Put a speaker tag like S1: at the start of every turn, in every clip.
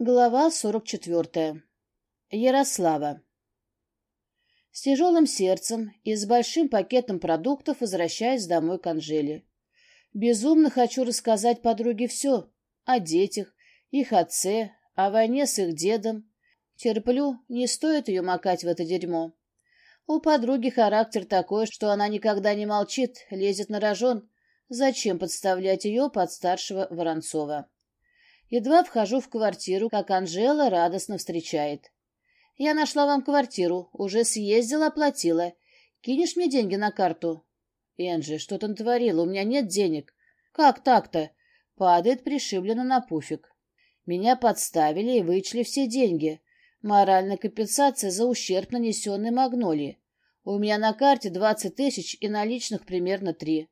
S1: Глава 44. Ярослава. С тяжелым сердцем и с большим пакетом продуктов возвращаюсь домой к Анжеле. Безумно хочу рассказать подруге все. О детях, их отце, о войне с их дедом. Терплю, не стоит ее макать в это дерьмо. У подруги характер такой, что она никогда не молчит, лезет на рожон. Зачем подставлять ее под старшего Воронцова? Едва вхожу в квартиру, как Анжела радостно встречает. «Я нашла вам квартиру, уже съездила, оплатила. Кинешь мне деньги на карту?» «Энджи, что ты натворила? У меня нет денег». «Как так-то?» Падает пришибленно на пуфик. Меня подставили и вычли все деньги. Моральная компенсация за ущерб, нанесенный Магнолии. У меня на карте двадцать тысяч и наличных примерно три.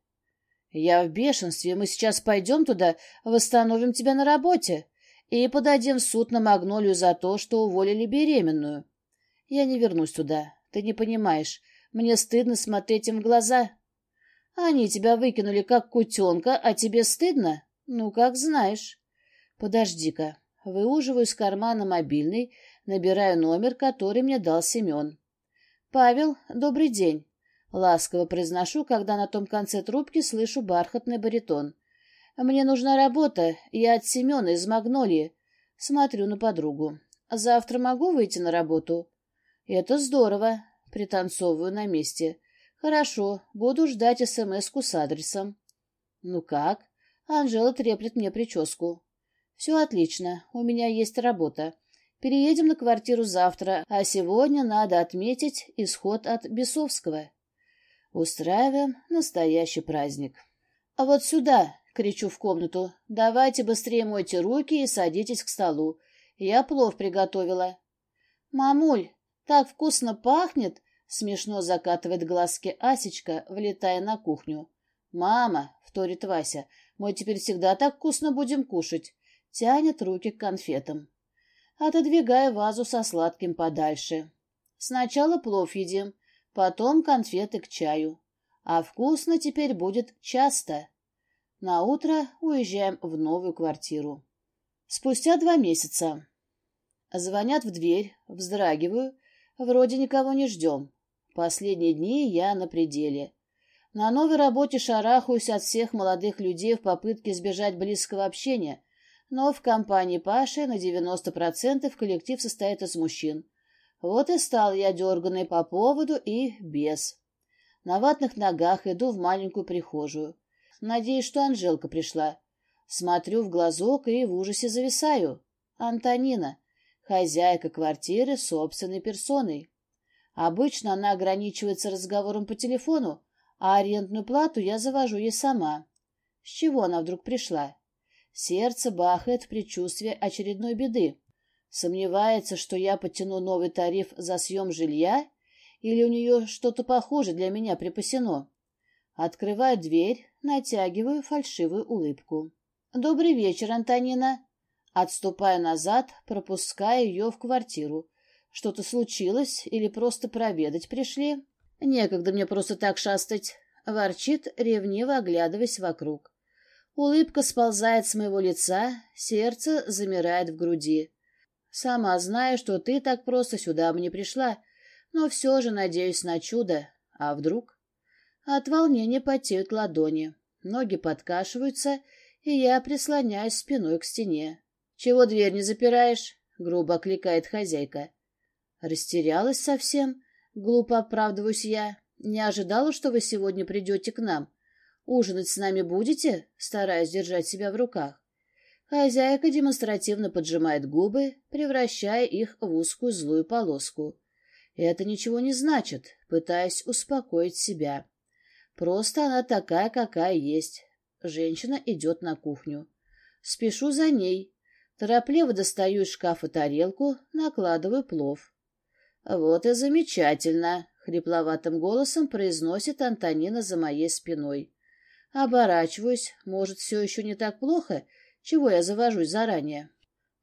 S1: «Я в бешенстве. Мы сейчас пойдем туда, восстановим тебя на работе и подадим в суд на Магнолию за то, что уволили беременную. Я не вернусь туда. Ты не понимаешь. Мне стыдно смотреть им в глаза. Они тебя выкинули как кутенка, а тебе стыдно? Ну, как знаешь. Подожди-ка. Выуживаю из кармана мобильный, набираю номер, который мне дал Семен. «Павел, добрый день. Ласково произношу, когда на том конце трубки слышу бархатный баритон. «Мне нужна работа. Я от Семена из Магнолии». Смотрю на подругу. «Завтра могу выйти на работу?» «Это здорово». Пританцовываю на месте. «Хорошо. Буду ждать СМС-ку с адресом». «Ну как?» Анжела треплет мне прическу. «Все отлично. У меня есть работа. Переедем на квартиру завтра, а сегодня надо отметить исход от Бесовского». Устраиваем настоящий праздник. — А вот сюда! — кричу в комнату. — Давайте быстрее мойте руки и садитесь к столу. Я плов приготовила. — Мамуль, так вкусно пахнет! — смешно закатывает глазки Асечка, влетая на кухню. — Мама, — вторит Вася, — мы теперь всегда так вкусно будем кушать. Тянет руки к конфетам. Отодвигая вазу со сладким подальше. Сначала плов едим, потом конфеты к чаю. А вкусно теперь будет часто. На утро уезжаем в новую квартиру. Спустя два месяца. Звонят в дверь, вздрагиваю. Вроде никого не ждем. Последние дни я на пределе. На новой работе шарахаюсь от всех молодых людей в попытке избежать близкого общения, но в компании Паши на 90% коллектив состоит из мужчин. Вот и стал я дерганой по поводу и без. На ватных ногах иду в маленькую прихожую. Надеюсь, что Анжелка пришла. Смотрю в глазок и в ужасе зависаю. Антонина, хозяйка квартиры собственной персоной. Обычно она ограничивается разговором по телефону, а арендную плату я завожу ей сама. С чего она вдруг пришла? Сердце бахает в предчувствии очередной беды. Сомневается, что я потяну новый тариф за съем жилья? Или у нее что-то похожее для меня припасено? Открываю дверь, натягиваю фальшивую улыбку. «Добрый вечер, Антонина!» Отступаю назад, пропуская ее в квартиру. Что-то случилось или просто проведать пришли? Некогда мне просто так шастать. Ворчит, ревниво оглядываясь вокруг. Улыбка сползает с моего лица, сердце замирает в груди. Сама знаю, что ты так просто сюда бы не пришла, но все же надеюсь на чудо. А вдруг? От волнения потеют ладони, ноги подкашиваются, и я прислоняюсь спиной к стене. — Чего дверь не запираешь? — грубо окликает хозяйка. Растерялась совсем. Глупо оправдываюсь я. Не ожидала, что вы сегодня придете к нам. Ужинать с нами будете? Стараясь держать себя в руках. Хозяйка демонстративно поджимает губы, превращая их в узкую злую полоску. Это ничего не значит, пытаясь успокоить себя. Просто она такая, какая есть. Женщина идет на кухню. Спешу за ней. Торопливо достаю из шкафа тарелку, накладываю плов. «Вот и замечательно!» — хрипловатым голосом произносит Антонина за моей спиной. Оборачиваюсь. Может, все еще не так плохо, чего я завожусь заранее?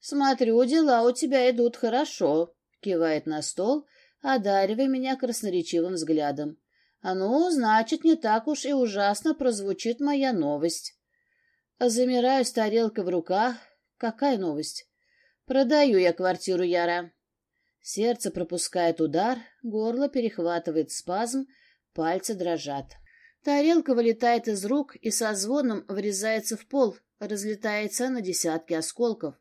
S1: Смотрю, дела у тебя идут хорошо, кивает на стол, одаривая меня красноречивым взглядом. А ну, значит, не так уж и ужасно прозвучит моя новость. Замираю с тарелкой в руках. Какая новость? Продаю я квартиру Яра. Сердце пропускает удар, горло перехватывает спазм, пальцы дрожат. Тарелка вылетает из рук и со звоном врезается в пол, разлетается на десятки осколков.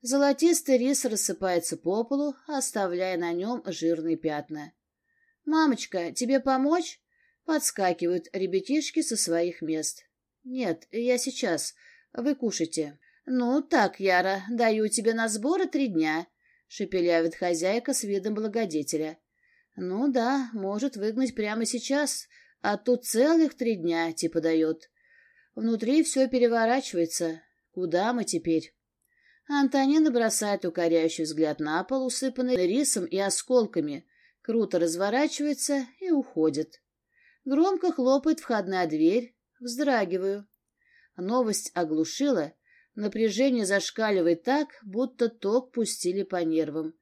S1: Золотистый рис рассыпается по полу, оставляя на нем жирные пятна. «Мамочка, тебе помочь?» Подскакивают ребятишки со своих мест. «Нет, я сейчас. Вы кушайте». «Ну, так, Яра, даю тебе на сборы три дня», — шепелявит хозяйка с видом благодетеля. «Ну да, может выгнать прямо сейчас, а тут целых три дня, типа дает. Внутри все переворачивается. Куда мы теперь?» Антонина бросает укоряющий взгляд на пол, усыпанный рисом и осколками, круто разворачивается и уходит. Громко хлопает входная дверь, вздрагиваю. Новость оглушила, Напряжение зашкаливает так, будто ток пустили по нервам.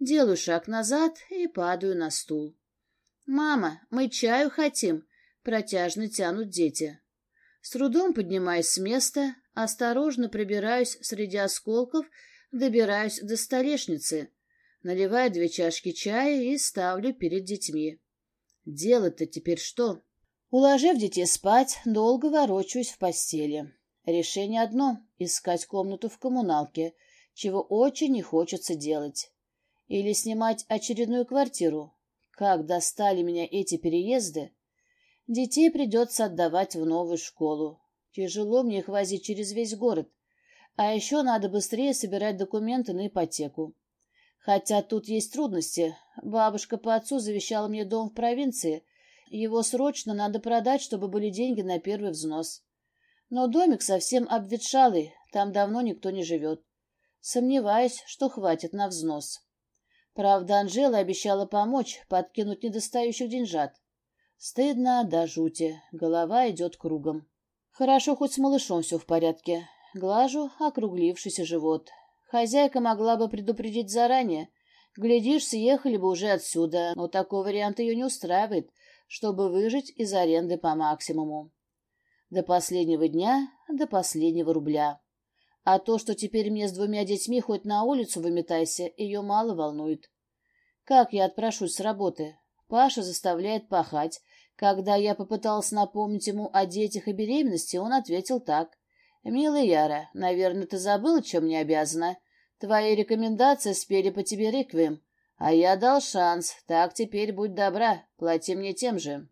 S1: Делаю шаг назад и падаю на стул. «Мама, мы чаю хотим!» — протяжно тянут дети. С трудом поднимаюсь с места, осторожно пробираюсь среди осколков, добираюсь до столешницы, наливаю две чашки чая и ставлю перед детьми. Делать-то теперь что? Уложив детей спать, долго ворочаюсь в постели. Решение одно — искать комнату в коммуналке, чего очень не хочется делать. Или снимать очередную квартиру. Как достали меня эти переезды! Детей придется отдавать в новую школу. Тяжело мне их возить через весь город. А еще надо быстрее собирать документы на ипотеку. Хотя тут есть трудности. Бабушка по отцу завещала мне дом в провинции. Его срочно надо продать, чтобы были деньги на первый взнос. Но домик совсем обветшалый, там давно никто не живет. Сомневаюсь, что хватит на взнос. Правда, Анжела обещала помочь, подкинуть недостающих деньжат. Стыдно до жути, голова идет кругом. Хорошо, хоть с малышом все в порядке. Глажу округлившийся живот. Хозяйка могла бы предупредить заранее. Глядишь, съехали бы уже отсюда, но такой вариант ее не устраивает, чтобы выжить из аренды по максимуму. До последнего дня, до последнего рубля. А то, что теперь мне с двумя детьми хоть на улицу выметайся, ее мало волнует. Как я отпрошусь с работы? Паша заставляет пахать. Когда я попытался напомнить ему о детях и беременности, он ответил так. «Милая Яра, наверное, ты забыла, чем мне обязана. Твои рекомендации спели по тебе реквием. А я дал шанс. Так теперь будь добра, плати мне тем же».